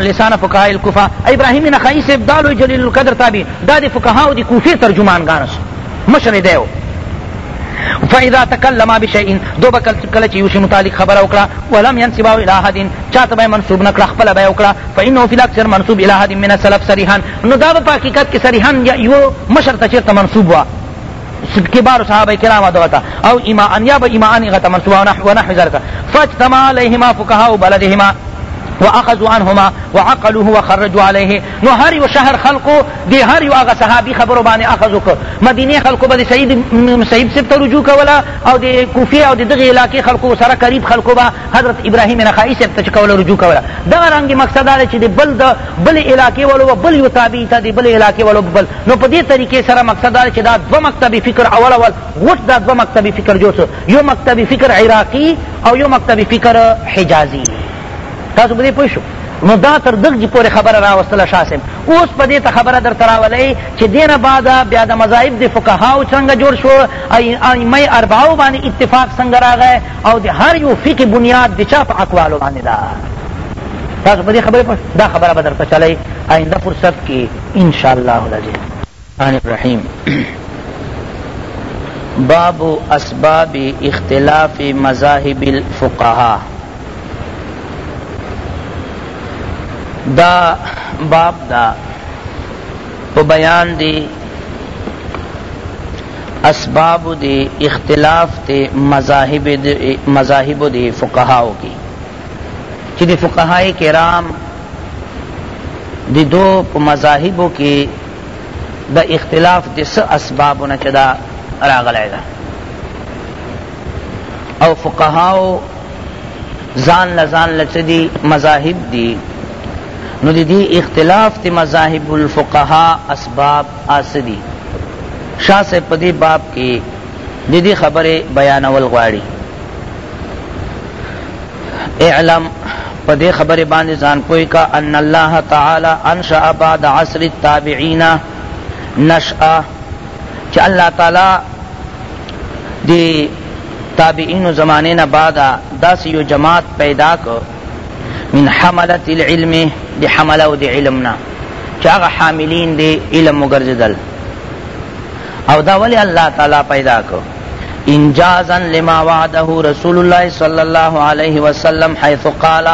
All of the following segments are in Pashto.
لسان فقهاء الکوفه ابراهیم نخعی صاحب دا لوی جلیل القدر تابعی دا د فقهاو د کوفې ترجمانګان شو مشر یې دی و فاذا تکلم بشیء دو بکل کله چې یوشي متعلق خبره وکړه ولم ينسبه الى احد چاته به منسوب نکړه خپل به وکړه فانه في الاكثر منسوب الى احد من السلف صریحا نو دا په حقیقت کې صریحا یو مشر ته چیرته منسوب وا كبار صحابه کرام دغتا او امامان يا به امامان غتا منصوبه ونحو ذلك فاجتمع عليهما فقهاء بلدهما واخذوا عنهما وعقلوه وخرجوا عليه نو هر یو شهر خلقو دی هر یو هغه صحابي خبرو باندې اخذ وکړ مدینه خلقو به سید صاحب سب ته رجوع کولا او د کوفه او د دغه علاقې خلقو سره قریب خلقو به حضرت ابراهیم نخعی سب ته کولا رجوع کولا دا رنګ مقصد دا چې د بل د بل علاقې ولو بل یو تابع ته د بل علاقې ولو بل نو په دې طریقې سره مقصد دا دی چې دا دوه مکتبي فکر اول اول غوټ دا دوه مکتبي فکر جوړ شو یو مکتبي فکر عراقي او یو مکتبي فکر حجازي تاسو په دې پوه شو نو دا تر دغه پورې خبره راوستله شاه صاحب اوس په دې ته خبره درته راولئ چې دینه بعد بیا د مذاهب د فقهاو څنګه جوړ شو ائمه اربعو باندې اتفاق څنګه راغی او د هر یو فقه بنیاد د چا په اقوالو باندې ده تاسو په دې خبره دا خبره به درته چلئ آینده فرصت کې ان شاء الله العظیم الرحمن الرحیم باب اسباب اختلاف مذاهب الفقهاء دا باب دا په بیان دی اسباب دی اختلاف تے مذاہب دی مذاہب دی فقہاو کی چی دی فقہائی کرام د دو په مذاهبو کې د اختلاف د څه اسبابونه چې دا راغلی ده او فقهاو ځان له ځان له څه دي مذاهب دي نو د دې اختلاف د مذاهب الفقها اسباب آسه دي شاه صاحب په دې باب کې د دې خبرې بیانول غواړي اعلم په دې خبره باندې ځان پوي کا ان الله تعالی انشأ بعد عصر التابعین نشأ چې الله تعالی دی تابعین زمانه نه بعد داس یو جماعت پیدا کو من حمله العلم دی حمله او دی علمنا چې هغه حاملین دی علم مګرځدل او دا ولی الله تعالی پیدا کو انجازا لما وعده رسول الله صلی الله علیه وسلم حيث قال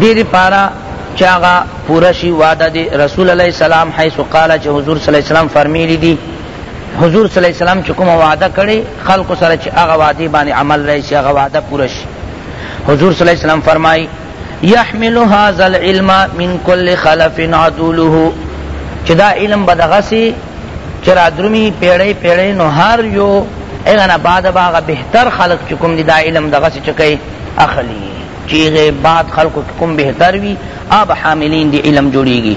دې لپاره چې هغه پوره شي وعده دی رسول الله سلام حيث قال چې حضور صلی الله علیه وسلم فرمایلی دي حضور صلی الله علیه وسلم چې کوم وعده کړي خلق سره چې هغه وعده باندې عمل راشي هغه وعده پوره شي حضور صلی الله علیه وسلم فرمایي يحمل هذا العلم من كل خلف عدوله چې دا علم بدغسی چې را درومي پیړۍ پیړۍ نو هر یو هغه نه بعد به هغه بهتر خلق چې کوم دي دا علم دغسې چې کوي اخلي چې هغه بعد خلقو کوم بهتر وي آب حاملین دی علم جوړیږي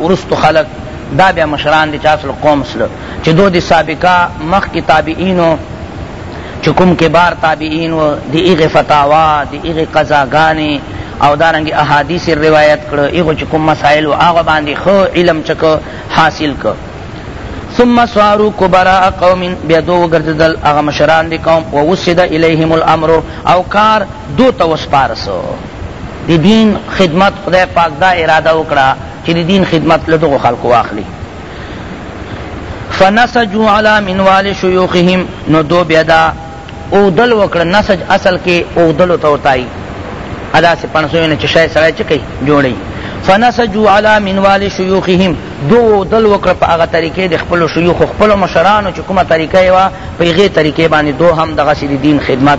وروسته خلق دا بیا مشران دی چه اصل قوم سله چه دو دی سابقه مخکی تابعینو چه کم کبار تابعین و دی ایغ فتاوا دی ایغ قضاگانی او دارنگی احادیث روایت کرو ایغو چه کم مسائل و آغا باندی خو علم چکو حاصل کرو ثم سوارو کبراء قوم بیا دو گرددل اغا مشران دی قوم و وسد الیهم الامر او کار دو توسپارسو د دین خدمت خدای پاک دا اراده وکړه چې د دین خدمت له دغو خلکو واخلي فنسجو علی منوال شیوخهم نو دو بیا دا اودل وکړه نسج اصل کې اودلو ته وتایي ادا سے پنسوی نه چې شای سړی چې کوي جوړي فنسجو علی منوال شیوخهم دو اودل وکړه په هغه طریقې د خپلو شیوخو خپلو مشرانو چې کومه طریقه یې وه په هغې طریقې باندې دو هم دغسې د دین خدمت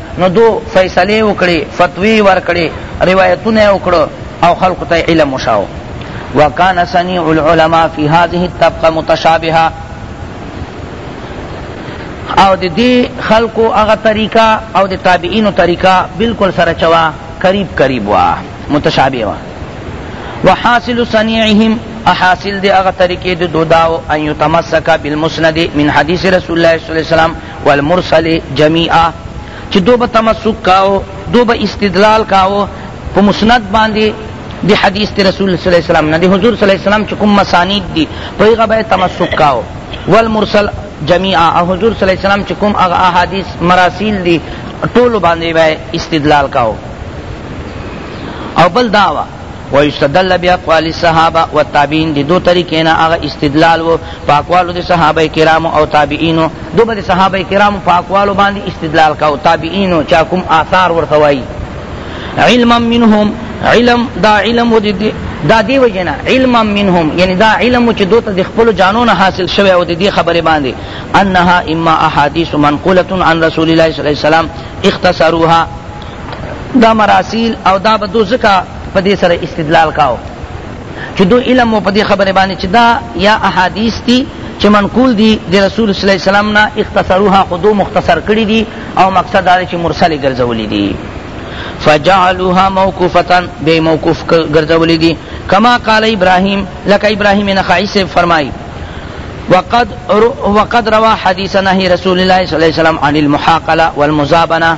نو دو فیصلې وکړي فتوی ورکړي روایتونه وکړو او خلق ته علم وشاو وکان سنی العلماء فی هذه الطبقه متشابهه او د دې خلقو هغه طریقه او د تابعینو طریقه بالکل سره چوا قریب قریب وا متشابه وا وحاصل صنيعهم احاصل دي اغا طريقه دو داو ان يتمسك بالمسند من حديث رسول الله صلى الله عليه وسلم والمرسل جميعا چه دو به تمسک کاو دو به استدلال کاو په مسند باندې دی حدیث تی رسول صلی اللہ علیہ وسلم نا دی حضور صلی اللہ علیہ وسلم چکم مسانید دی پیغا بے تمسک کاو والمرسل جميعا حضور صلی اللہ علیہ وسلم چکم اغا احادیث مراسیل دی ټول باندې بے استدلال کاو او بل داوا ويستدل باقوال الصحابه والتابعين دي دو طریقې نه هغه استدلال وو پاکوالو دي صحابه کرام او تابعین دو بل صحابه کرام پاکوالو باندې استدلال کا او تابعین چا کوم آثار ورته وایي علما منهم علم دا علم ودي دا دی وجنا علما منهم یعنی دا علم چې دوته د خپل جانو نه حاصل شوی او د دې خبره باندې انها اما احادیث منقوله عن رسول الله صلی الله علیه وسلم اختصروها دا مراسیل او دا به دو ځکه په دې سره استدلال کاو چې دو علم و په دې خبره باندې چې دا یا احادیث دي چې منقول دي د رسول صلی الله علیه وسلم نه اختصروها خو دو مختصر کړي دي او مقصد دا چې مرسل ګرځولي دي فجعلوها موقوفتا بے موقوف گرزولی دی کما قال ابراہیم لکا ابراہیم نخعی سے فرمائی وقد وقد روا حدیث نهی رسول الله صلی الله علیه وسلم عن المحاقله والمزابنه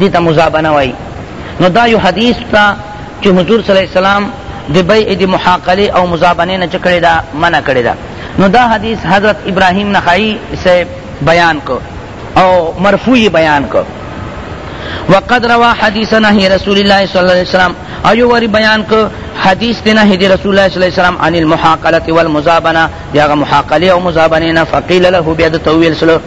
دې ته مزابنه وایي نو دا یو حدیث ته چې حضور صلی الله علیه وسلم د بیع د محاقله او مزابنه نه چکړه دا منع کړی دا نو دا حدیث حضرت ابراهیم نخعی سے بیان کو او مرفوع بیان کو وقد روا حدیث نهی رسول الله صلی الله علیه وسلم ایو وری بیان کو حدیث دینا ہے دی رسول اللہ صلی اللہ علیہ وسلم عن المحاقلت والمزابنہ دیاغا محاقلی و مزابنینا فقیل له بیاد طویل سلو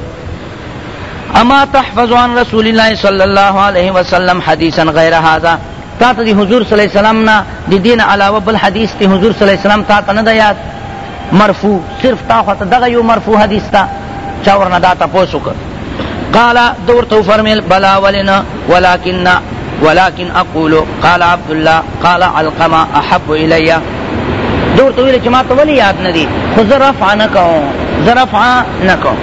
اما تحفظ عن رسول الله صلی الله علیه وسلم حدیثا غیر هذا تا ته دی حضور صلی الله علیه وسلم نه دی دین علاوه بل حدیث تی حضور صلی الله علیه وسلم تا ته نه یاد مرفوع صرف تا خو ته دغه یو مرفوع حدیث تا چا ورنه دا تاسو وکړ قال دور تو فرمیل بلا ولنا ولكن ولكن اقول قال عبد الله قال علقما احب الي دور تو ویل چې ما ته ولې یاد نه دي خو زه رفع نه کوم زه رفع نه کوم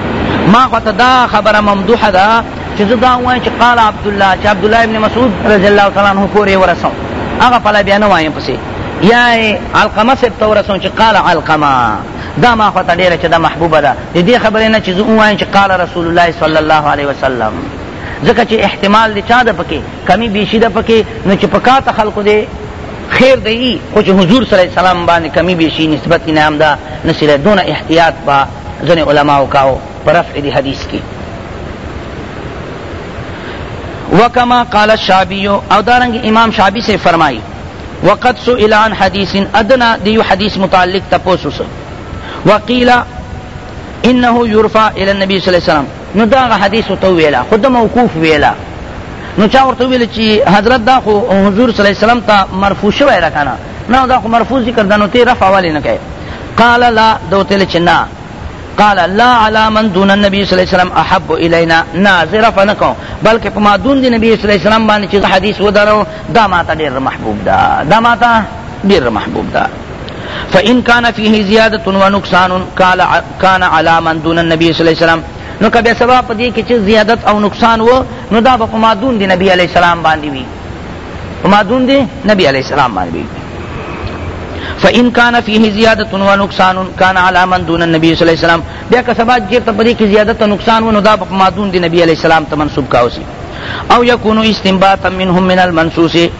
ما خو ته دا خبره ممدوحه ده چې زه دا وایم چې قال عبد الله چې عبد الله ابن مسعود رضی الله تعالی عنہ پورې ورسوم هغه په بیا نه وایم پسې یا علقمه صاحب ته ورسوم چې قال علقمه دا ما خو ته ډېره چې دا محبوبه ده د دې خبرې نه چې زه ووایم چې قال رسول الله صلی الله علیه وسلم ځکه چه احتمال دی چا ده پکی کمی بیشی ده پکی نو چه پکاته خلقو دی خیر دی خو چه حضور صلی اللہ علیہ وسلم باندې کمی بیشی نسبت نام ده نسیره دون احتیاط با زن علماء کاو پر رفع دی حدیث کی وکما قال الشعبی او دارنگ امام شعبی سے فرمائی وقد سئل عن حدیث ادنا دیو حدیث متعلق تپوسس وقیل انه يرفع الى النبي صلی الله علیه وسلم نو دا حدیث تو ویلا خود موقوف ویلا نو چا ورته ویل چې حضرت دا خو حضور صلی الله علیه وسلم ته مرفوع شوی را کنه نه دا خو مرفوع ذکر دنو ته رفع والی نه کوي قال لا دوتل چنا قال لا على من دون النبي صلى الله عليه وسلم احب الينا ناظر فنکو بلکہ پما دون دی نبی صلی الله علیه وسلم باندې چې حدیث ودارو دا ما ته ډیر محبوب دا دا ما ته ډیر محبوب دا فإن كان فيه زيادة ونقصان كان على من دون النبي صلى الله عليه وسلم نو کبه سبا په دې کې چې زیادت او نقصان وو نو دا به ما دون دی نبی علیہ السلام باندې وی ما دون دی نبی علیہ السلام باندې وی فإن كان فيه زيادة ونقصان كان على من دون النبي صلى الله عليه وسلم بیا که سبا جیر ته پدې کې زیادت او نقصان ونه دا ما دون دی نبی علیہ السلام ته منسوب کاوسی او یکونو استنباطا منهم من المنصوص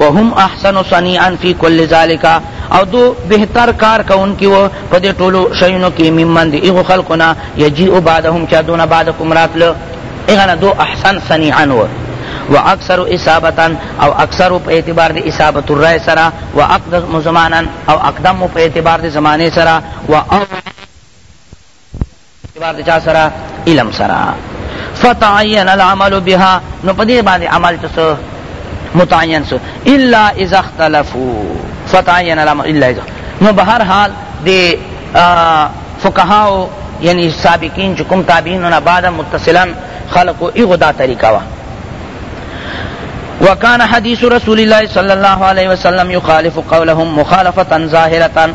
وهم احسن صنیعا فی کل ذلک او دو بهتر کار کونکي و په دې ټولو شیونو کې ممن دی هغو خلکو نه یجیء بعدهم چا دونه بعد کوم راتله هغه نه دو احسن صنیعا و و اکثر اصابتا او اکثر په اعتبار د اصابت الرای سره و اقدم زمانا او اقدم په اعتبار د زمانه سره و او اعتبار د چا سره علم سره فتعین العمل بها نو په دې باندې عمل څه متعین سو الا اذا اختلفوا فتعین العمل الا اذا نو به هر حال د فقهاو یعنی سابقین چې کوم تابعین نه بعد متصلا خلقو ایغو دا طریقه وا وكان حديث رسول الله صلى الله عليه وسلم يخالف قولهم مخالفة ظاهرة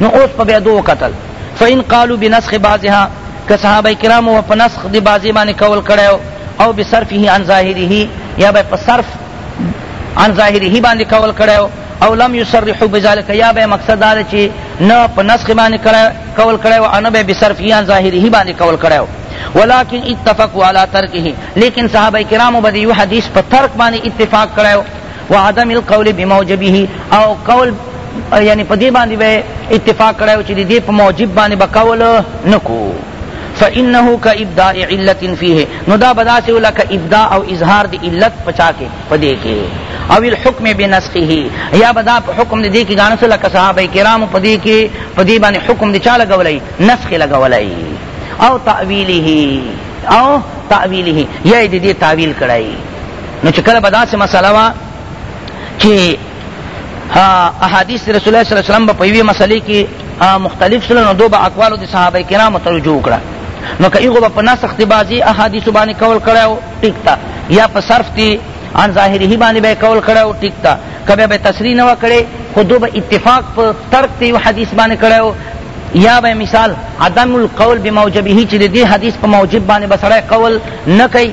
نو اوس په بیا دوه قتل فإن قالوا بنسخ بعضها که صحابه کرامو په نسخ دی بعضی باندې قول کړو او بصرفه عن ظاهره یا به په صرف عن ظاهره باندې قول کړو او لم يصرحوا بذلك یا به مقصد دا چې نه په نسخ باندې قول کړو او نه به بصرفه عن ظاهره باندې قول کړو ولكن اتفقوا على ترکه لیکن صحابه کرامو به یو حدیث په ترک باندې اتفاق کړو وعدم القول بموجبه او قول یعنی په دې باندې به اتفاق کړو چې دې په موجب باندې به قول نکو فانه کابداء علت فيه نو دا بداسه ولک ابداء او اظهار دی علت پچا کې پدې کې او الحكم بنسخه یا بدا په حکم دې کې غانو سره لکه صحابه کرام پدې کې پدې باندې حکم دې چا لګولای نسخ لګولای او تاویله او تاویله یا دې دې تاویل کړای نو چې کله به داسې مسله وه چې احادیث رسول الله صلی الله علیه وسلم په یوې مسلې کې مختلف شول نو دوی به اقوالو د صحابه کرامو ته رجوع وکړه نو که هغو به په نسخت بعضي احادیثو باندې قول کړی او ټیک تا یا په صرف دی عن ظاهره باندې به قول کړی او ټیک تا کبه به تصریح نه وکړي خو دوی به اتفاق په ترک دی حدیث باندې کړی یا به مثال عدم القول بموجبه چې دې حدیث په موجب باندې بسړی قول نه کوي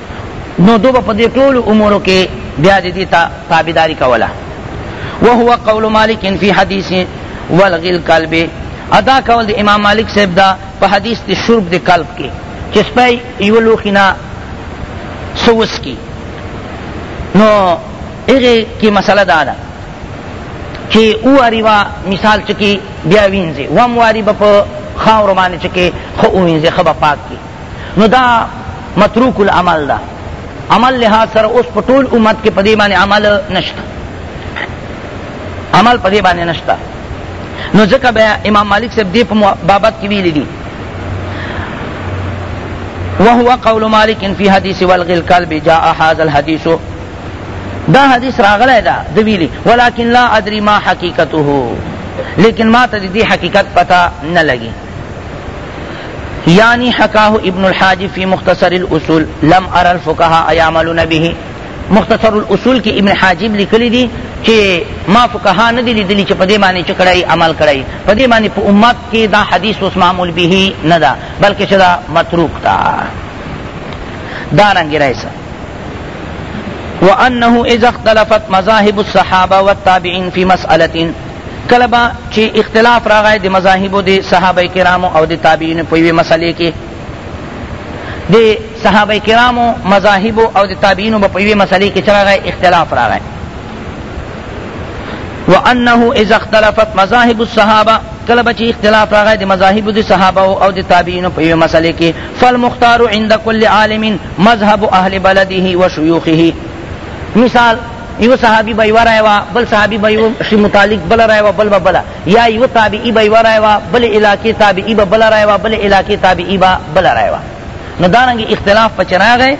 نو دو په دې ټول امور کې بیا دې دې ته تابعداري کوله وهو قول مالک فی حدیث ولغ القلب ادا کول د امام مالک صاحب دا په حدیث د شرب د قلب کې چې سپی یو لوخي نه سوس کی نو هغه کې مسله دا ده چې او اریوا مثال چکی بیا وینځي وام واری په خاور باندې چکی خو وینځي خبر پاک کی نو دا متروک العمل ده عمل لحاظ سره اوس په ټول امت کې په دې باندې عمل نشته عمل په دې باندې نشته نو ځکه بیا امام مالک صاحب دې په بابت کې ویلي دي وهو قول مالک فی حدیث ولغ القلب جاء هذا الحدیث دا حدیث راغلی دا د ویلي ولکن لا ادري ما حقیقته لیکن ما ته دې حقیقت پتا نه لګي یعنی حکاه ابن الحاج فی مختصر الاصول لم ارى الفقهاء يعملون به مختصر الاصول کې ابن حاجب لیکلی دی چې ما فقها نه دي لیدلي چې په دې باندې چې کړی عمل کړی په دې باندې په امت کې دا حدیث اوس معمول به نه ده بلکې چې دا متروک ده دا رنګ راځي وأنه إذا اختلفت مذاهب الصحابة والتابعين في مسألة کله به چي اختلاف راغی د مذاهبو د صحابه کرامو او د تابعینو په یوې مسئلې کي د صحابه کرامو مذاهبو او د تابعینو به په یوې مسئلې کي څه راغی اختلاف راغی وانه اذا اختلفت مذاهب الصحابه کله به چي اختلاف راغی د مذاهبو د صحابه او د تابعینو په یوې مسئلې کي فالمختار عند كل عالم مذهب اهل بلده وشيوخه مثال یو صحابی به یوه رای وه بل صحابی به یو شي متعلق بله رای وه بل به بله یا یو تابعی به یوه رای وه بل علاقې تابعی به بله رای وه بل علاقې تابعی به بله رای وه نو دارنګې اختلاف پچې راغی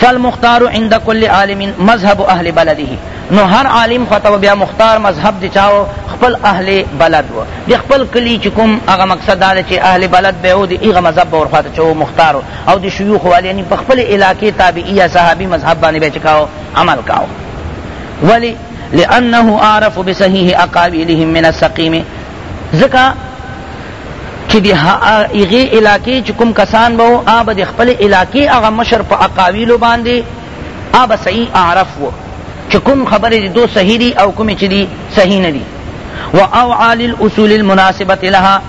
فالمختار عند كل عالم مذهب اهل بلده نو هر عالم خطب بیا مختار مذهب دی چاو خپل اهل بلد و دی خپل کلی چکم اغا مقصد دا چې اهل بلد به او دی اغا مذهب ورخواته چو مختار او د شیوخو والی یعنی په خپل علاقه تابعی یا صحابی مذهب باندې به چکاو عمل کاو ولی لانه عارف بصحیح اقاویلهم من السقیم ځکه چې د هغې علاقې چې کوم کسان به وو هغه به د خپلې علاقې هغه مشر په اقاویلو باندې هغه به صحیح اعرف وو چې کوم خبرې دي دو صحیح دي او کومې چې دي صحیح نه دي و اوعا للاصول المناسبة لها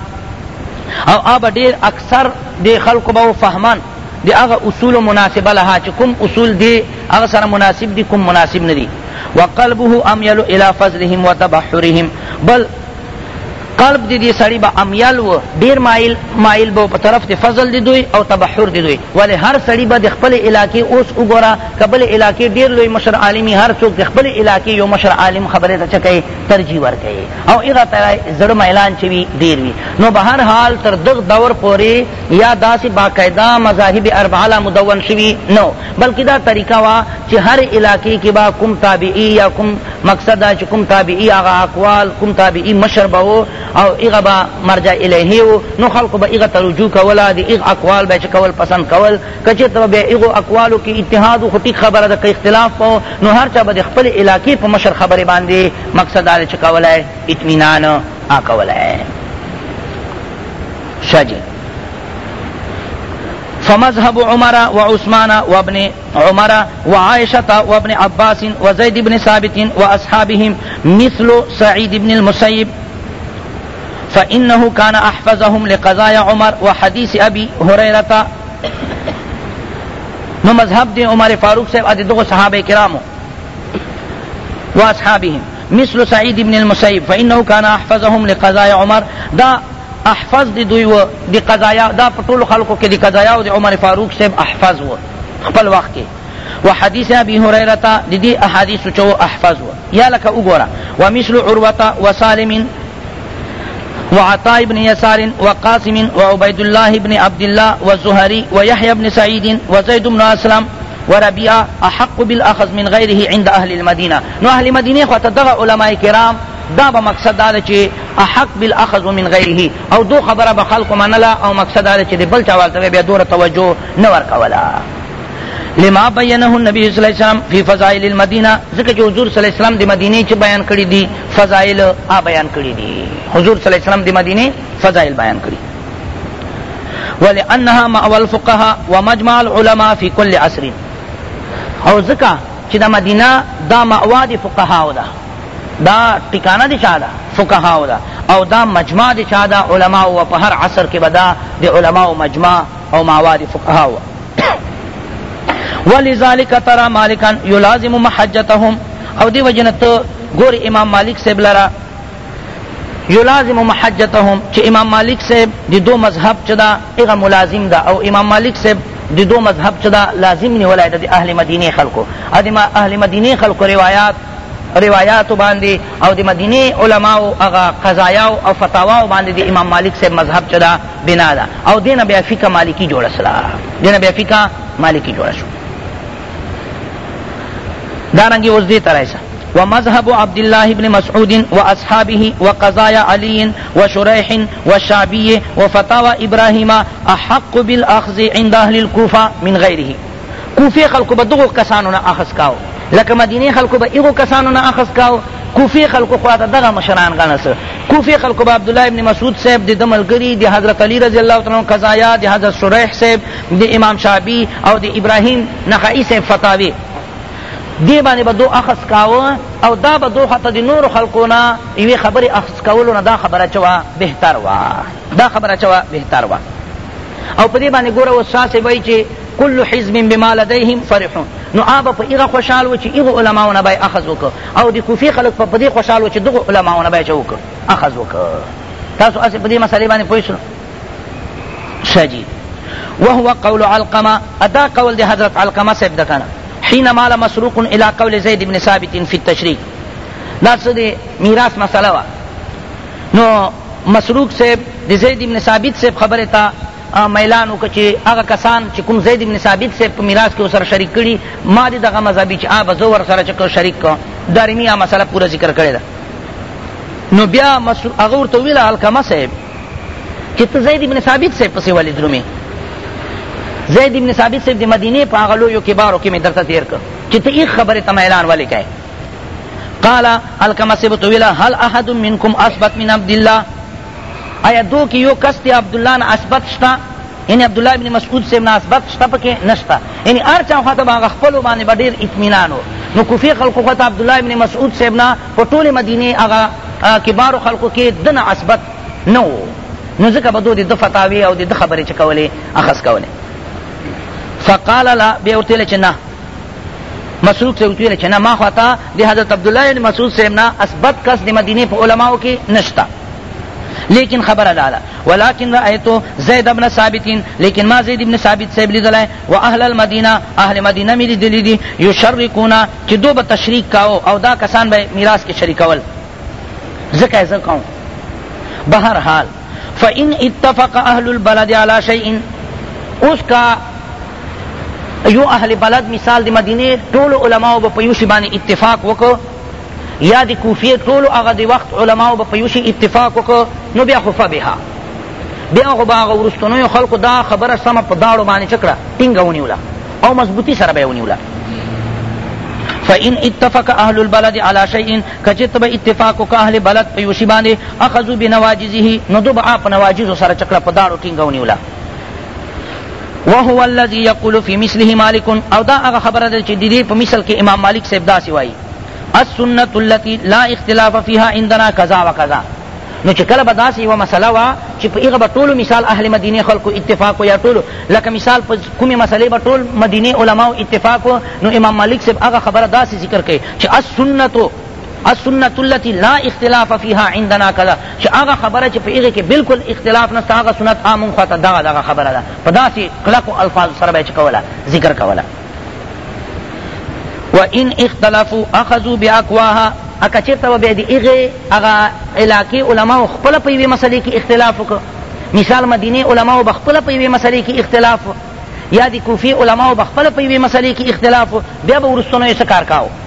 او هغه ډېر سر دې خلکو به وفهمن د هغه اصول مناسبه لها چې کوم اصول دې هغه سره مناسب دي کوم مناسب نه دي وقلبه امیل الی فضلهم وتبحرهم بل قلب دی دی سړی به امیل و ډیر مایل مایل به په طرف دی فضل دی دوی او تبحر دی دوی ولی هر سړی به د خپل علاقې اوس وګوره کبل علاقې ډیر لوی مشر عالمی هر څوک د خپل علاقې یو مشر عالم خبره ته چکه ترجیح ورکوي او هغه ته زړه میلان چې وي ډېر وي نو به هر حال تر دغه دور پورې یا داسې باقاعده مذاهب اربعه لا مدون شوي نه و بلکې دا طریقه وه چې هر علاقې کې به کوم تابعي یا کوم مقصد دا چې کوم تابعي هغه اقوال کوم تابعي مشر به و او هغه به مرجع الیه و نو خلقو به هغه ته رجوع کوله د هغه اقوال به یې چې کول پسند کول که چېرته به بیا هغو اقوالو کې اتحاد و خو ټیک خبره ده که اختلاف به و نو هر چا به د خپلې علاقې په مشر خبرې باندې مقصد دا دی چې کولای اطمینان کولای شه جي فمذهب عمر وعثمان وابن عمر وعائشة وابن عباس وزيد بن ثابت وأصحابهم مثل سعيد بن المسيب فإنه كان أحفظهم لقضايا عمر وحديث أبي هريرة نو مذهب دی عمر فاروق صاحب ادي دغه صحابه کرامو واصحابهم مثل سعيد بن المسيب فإنه كان أحفظهم لقضايا عمر دا احفظ دی دوی و دی قضایا دا پټول خلقو کې دی قضایا او دی عمر فاروق صاحب احفظ و خپل وخت کې وحديث ابي هريره ددي احاديثو چه وو احفظ وو يا لکه وګوره ومثل عروه وسالم وعطاء بن يسار وقاسم وعبيد الله بن عبد الله والزهري ويحيى بن سعيد وزيد بن اسلم وربيعه احق بالاخذ من غيره عند اهل المدينه نو اهل مدينه خو ته دغه علماء کرام دا به مقصد دا ده چې احق بالاخذ من غیره او دو خبره به خلق منله او مقصد دا ده چې د بل چا والته بیا دوره توجه نه ورکوله لما بینه النبی صلی الله علیه وسلم فی فضائل المدینه ځکه چې حضور صلی الله علیه وسلم د مدینه چې بیان کړی دي فضائل آ بیان کړی دي حضور صلی الله علیه وسلم د مدینه فضائل بیان کړی ولانها مع الفقهاء ومجمع العلماء فی کل عصر او ځکه چې د مدینه دا مأوا د فقهاو ده دا ټکانه د چا ده فقهاو ده او دا مجمع د چا ده علماو و په هر عصر کې به دا د علماو مجمع او ماواري فقها و ولذلك ترى مالکان يلازم محجتهم او دی وجنه ته ګور امام مالک صاحب لرا یلازم محجتهم چې امام مالک صاحب د دو مذهب چې دا هغه ملازم ده او امام مالک صاحب د دو مذهب چې دا لازم نه ولای د اهل مدینه خلکو ادم اهل مدینه خلکو روایات روایات باندې او د مدینه علماو هغه قضایا او فتاوا باندې د امام مالک صاحب مذهب چې دا بنا ده او دینه بیا فقه مالکی جوړه سلا دینه بیا فقه مالکی جوړه شو دارنګي اوس دې ترایسه ومذهب عبد الله بن مسعود واصحابه وقضايا علي وشريح والشعبي وفتاوى ابراهيم احق بالاخذ عند اهل الكوفه من غيره کوفې خلکو به دغو کسانو نه اخذ کاو لکه مدینې خلکو به هغو کسانو نه اخذ کاو کوفې خلکو خوا ته دغه مشران ګڼه سه کوفې خلکو به عبدالله ابن مسعود صاحب د ده ملګري د حضرت علی رضی الله تعالی قضایا د حضرت شریح صاحب د امام شعبی او د ابراهیم نخعی صاحب فتاوی دی باندې به دو اخذ کاوه او دا به دو حتی د نورو خلکو نه یوې خبرې اخذ کولو نه دا خبره چې وه بهتر وه دا خبره چې وه بهتر وه او په دې باندې ګوره استاد صاحب وایي چې کل حزب بما لديهم فرحون نو آب په ایغه خوشحال و چې ایغه علماو نه بای اخذ وک او دی کوفی خلق په دې خوشحال و چې دغه علماو نه بای چوک اخذ وک تاسو اسې په دې مسلې باندې پوه شئ شجی وهو قول علقمه ادا قول دی حضرت علقمه صاحب دکنه حين مال مسروق الى قول زيد بن ثابت في التشريك دا څه دی میراث مسله وا نو مسروق صاحب د زید ابن ثابت صاحب خبره تا ميلان وکړ چي هغه کسان چي کوم زيد بن ثابت صاحب په ميراث کي ورسره شريک کړي ما دي دغه مذهبي چا به زه ورسره چه کړ شريک کړ دارمي دا مسئله پوره ذکر کړې ده نو بیا هغه ورته وویل علقمه صاحب چې ته زید ابن ثابت صاحب پسې ولې درومې زید ابن ثابت صاحب د مدینې په هغه لویو کبارو کې مې درته تېر کړ چې ته هېڅ خبرې ته میلان ولې کوې قال علقمه صاحب ورته وویل هل احد منکم اثبت من عبدالله ایا دو کی یو کس ته عبدالله نه اثبت شته یعنی عبدالله ابن مسعود صاحب نه اثبت شته پکې نشته یعنی هر چا خواته به هغه خپلو باندې به ډېر اطمینان و نو کوفې خلقو خواته عبدالله ابن مسعود صاحب نه په ټولې مدینې هغه کبارو خلقو کې ده نه اثبت نه و نو ځکه به دو د ده فتاوې او د ده خبرې چې کولې اخذ کولې فقال لا بیا ورته ویل چې نه مسروق سے اتویل چنا ما خواتا دی حضرت عبداللہ بن مسعود سے نا اسبت کس دی مدینے پہ علماء کی نشتا لیکن خبر دادا ولكن رأيت زید ابن ثابت لیکن ما زید ابن ثابت سے لیدل ہے و اهل المدینہ اهل مدینہ می لیدل دی یشرکونا کہ دو به تشریک کاو او دا کسان به میراث کې شریکول زکه زکاو بہر حال فإن اتفق اهل البلد على شيء اس کا يو اهل بلد مثال د مدينې ټولو علماو به په يو شي باندې اتفاق وکړ يا د کوفې ټولو هغه د وخت علماو به په يو شي اتفاق وکړ نو بیا خو فبها بیا خو به هغه وروستنیو خلقو دا خبره سمه په داړو باندې چه کړه ټینګه ونیوله او مضبوطی سره به یې ونیوله فإن اتفق أهل البلد على شيء کچت به اتفاق وک اهل بلد په یوشی باندې اخذو بنواجزه نو دو به اپ نواجز سره چکړه په داړو ټینګونیولا وهو الذي يقول في مثله مالک او دا هغه خبره ده چې د دې په مثل کې امام مالک صاحب داسې وایي السنة التي لا اختلاف فيها عندنا كذا وكذا نو چې کله به داسې یوه مسله وه چې په هغه به ټولو مثال اهل مدینې خلکو اتفاق یا ټولو لکه مثال په کومې مسلې به ټول مدینې علماو اتفاق نو امام مالک صاحب هغه خبره داسې ذکر کوي چې السنتو السنة التي لا اختلاف فيها عندنا کذا چې هغه خبره چې په هغې کې بالکل اختلاف نشته هغه سنت آ مونږ خواته دغه دغه خبره ده په داسې کلکو الفاظو سره به یې چې کوله ذکر کوله وان اختلفوا اخذوا باقواها اکه چېرته به بیا د هغې هغه علاقې علماو خپله په یوې مسلې کې اختلاف وکړ مثال مدینې علماو به خپله په یوې مسلې کې اختلاف یا د کوفې علماو به خپله په یوې مسلې کې اختلاف بیا به وروستنو یې څه کار کاوه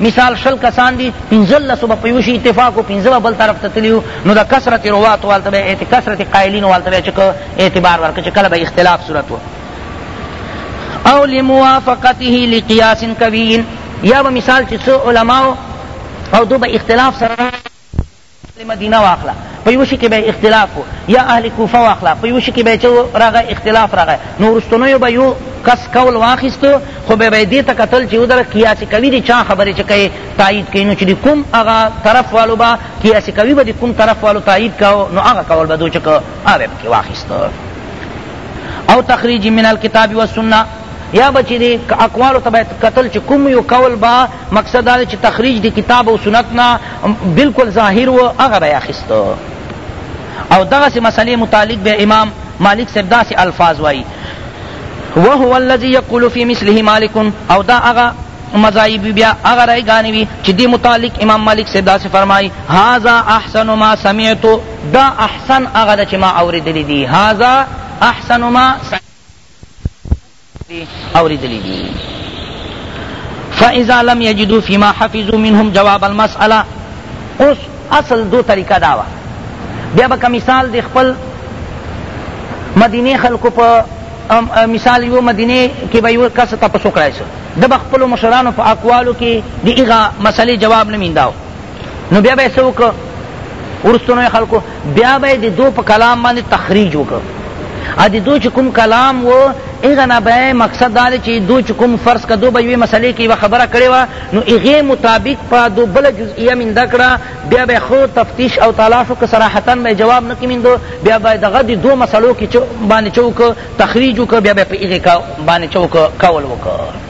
مثال شل کسان دی پنځلسو به په یو شي اتفاق و پنځه به بل طرف ته تللي وو نو د کثرت رواتو والته به کثرت قایلینو والته به چکه اعتبار ورکړه چې کله به اختلاف صورت و او لموافقته لقیاس قوی یا به مثال چې څو علماو او دو به اختلاف سره اهل مدینه واخله په یوه شي کې به یې اختلاف و یا اهل کوفه واخله په یوه شي کې به یې څه راغی اختلاف راغی نو وروستنیو به یو کس قول واخیستو خو بیا به یې دې ته کتل چې ودره قیاس قوي د چا خبرې چې کوي تایید کوي نو چې د کوم هغه طرف والو به قیاس قوي به د کوم طرف والو تایید کاوه نو هغه قول به دو چې کو هغه به پکې واخیستو او تخریج من الکتاب والسنه یا بچی دی اقوال ته باید قتل چې کوم یو قول با مقصد دا دی چې تخریج د کتاب او سنت نه بالکل ظاهر و هغه به یې اخیسته او دغسې مسئلې متعلق به امام مالک صاحب داسې الفاظ وایي وهو الذي يقول في مثله مالک او دا هغه مذاهب بیا هغه رای ګانې وي چې دې متعلق امام مالک صاحب داسې فرمایي هذا احسن ما سمعت دا احسن هغه ده چې ما اورېدلی دي هذا احسن ما سمعت اوریدلی دی فاذا لم یجدو فیما حفظو منهم جواب المسئله اوس اصل دو طریقه داوا بیا به مثال دی خپل مدینه خلکو په مثال یو مدینه کې به یو کس ته پسو کړای شو د خپل مشرانو په اقوالو کې دی هغه مسئله جواب نه مینداو نو بیا به یې څه وکړو وروستنیو خلکو بیا به یې د دو په کلام باندې تخریج وکړو او د دو چې کوم کلام و هغه نه به مقصد دا دی چې دو چې کوم فرض که دو به یوې مسئلې کې یوه خبره کړې وه نو هغې مطابق په دو بله جزئیه مینده کړه بیا به یې ښه تفتیش او تلاش وکړه صراحتا به یې جواب نه کمیندو بیا به دغه د دو مسئلو کې باندې چه وکړو تخریج وکړو بیا به یې په هغې باندې چه وکړو قول وکړو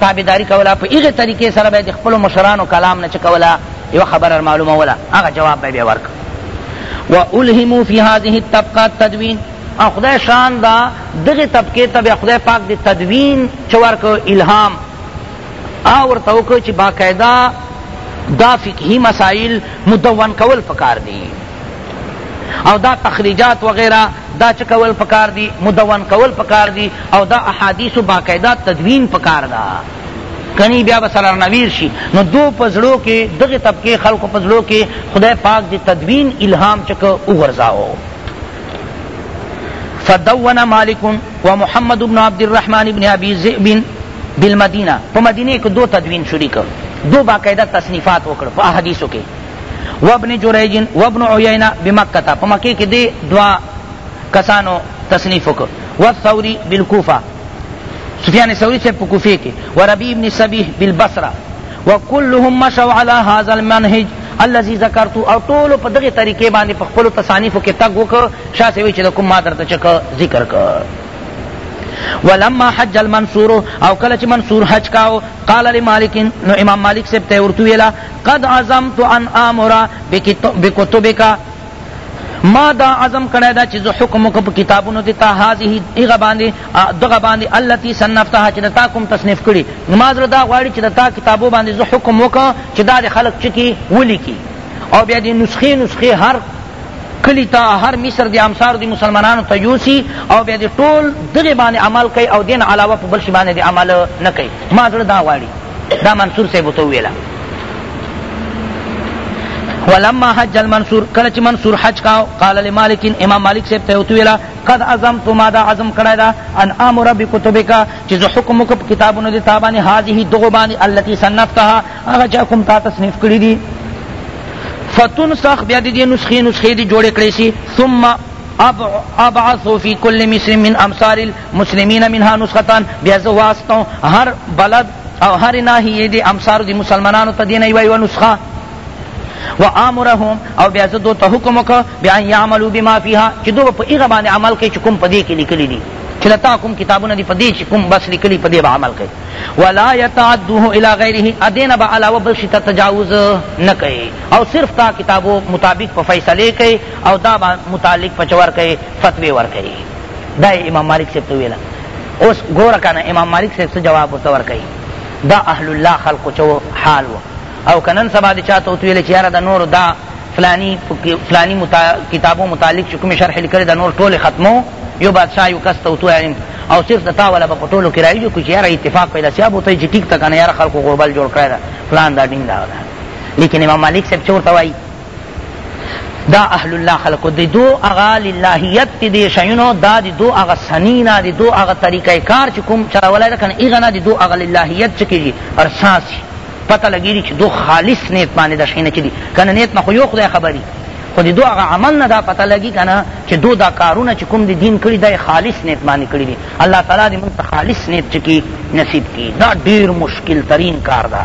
تابعداري کوله په هغې طریقې سره به یې د خپلو مشرانو کلام نه چې کوله یوه خبره رامعلوموله هغه جواب به یې بیا ورکړ والهمو فی هذه الطبقه تدوین او خدای شان دا دغې طبقې ته بیا خدای پاک د تدوین چې ورکړ الهام او ورته وکړ چې باقاعده دا فقهي مسائل مدون کول پکار دي او دا تخریجات وغیرہ دا چه کول پکار دی مدون کول پکار دی او دا احادیث باقاعده تدوین پکار دا کنی بیا بسرار نویر شی نو دو پزړو کې دغه طبقه خلق پزړو کې خدای پاک دی تدوین الهام چک وګرځاو فدون مالک ومحمد بن عبد الرحمن بن ابي ذئب بالمدینه په مدینه کې دو تدوین شروع کړ دو باقاعده تصنیفات وکړ په احادیثو کې وابن جریج وابن عیینه بمکه په مکه کې دې دوا کسانو تصنیف وکړ والثوری بالکوفه سفیان ثوری صاحب په کوفه کې وربی ابن سبیح بالبصره وكلهم مشوا على هذا المنهج الذي ذکرت او ټول په دغه طریقې باندې په خپل تصانیف کې تګ وکړ شاه سوي چې کوم ما درته چک ذکر کړ ولما حج المنصور او کله چې منصور حج کاو قال لمالک نو امام مالک سے ته ورته ویلا قد عزمت ان آمر بکتبک ما دا عزم کړی دا چې زه حکم وکړم په کتابونو دې ته هذه هغه باندې دغه باندې التي صنفتها چې تا کوم تصنیف کړي ما زړه دا غواړي چې تا کتابو باندې زه حکم وکړم چې دا د خلق چکی ولیکي او بیا دې نسخې نسخې هر کلی تا هر مصر دی امصار دی مسلمانانو ته یوسی او بیا دې ټول دغه باندې عمل کوي او دین علاوه په بل شی باندې عمل نه کوي ما زړه دا غواړي دا منصور صاحب ته ویلا ولما حج المنصور کله چې منصور حج کاو قال لمالک امام مالک صاحب ته وته ویلا قد عزمت ما دا عزم کړی دا ان امر بكتبک چې زه حکم وکړم کتابونو دې تابانه هذه دغه باندې التي صنفتها هغه چې کوم تا تصنیف کړی دي فتنسخ بیا دې نسخې نسخې دې جوړې کړې شي ثم ابعث في كل مصر من امصار مسلمین منها نسختان بیا زه واستوم هر بلد او هر ناحیه دی امصارو دی مسلمانانو ته دینه یوه یوه نسخه و آمرهم او بیا زه دوی ته حکم وکړ بیا ان یعملو بما فیها چې دوی به په هغه باندې عمل کوي چې کوم په دې کې لیکلي دي چې د تا کوم کتابونه دي په دې چې کوم بس لیکلي په دې به عمل کوي ولا یتعدوه الی غیره ادینه به علاوه بل شي ته تجاوز نه کوي او صرف تا کتابو مطابق په فیصلې کوي او دا به متعلق پچور کوي فتوی ورکوي دا یې امام مالک صاحب ته ویله اوس ګوره کنه امام مالک صاحب څه جواب ورته ورکوي دا اهل الله خلقو چو حال و او که نن سبا د چا ته وتویل چې یاره د نور دا فلانی فلانی متا... کتابو متعلق چې کوم شرح لیکلی د نور ټول ختمو یو بادشاہ یو کس ته وتویل او صرف د تا ولا په ټولو کې راځي کو چې یاره اتفاق پیدا سیاب وته چې ټیک تکنه یاره خلکو غوربل جوړ کړی دا فلان دا ډینګ دا لیکن امام مالک صاحب چورته وایي دا اهل الله خلق د دو اغا للهیت تی دی شینو دا د دو اغا سنینا د دو اغا طریقہ کار چې کوم چرولای کنه ایغنا د دو اغا للهیت چکیږي ارساسی پتہ لګیږي چې دو خالص نیت باندې د شینه چدي کنه نیت نه خو یو خدای خبري خو د دو هغه عمل نه دا پته لګي کنه چې دو دا کارونه چې کوم د دین کړي دا خالص نیت باندې کړي دي الله تعالی دې موږ ته خالص نیت چکی نصیب کړي دا ډیر مشکل ترین کار ده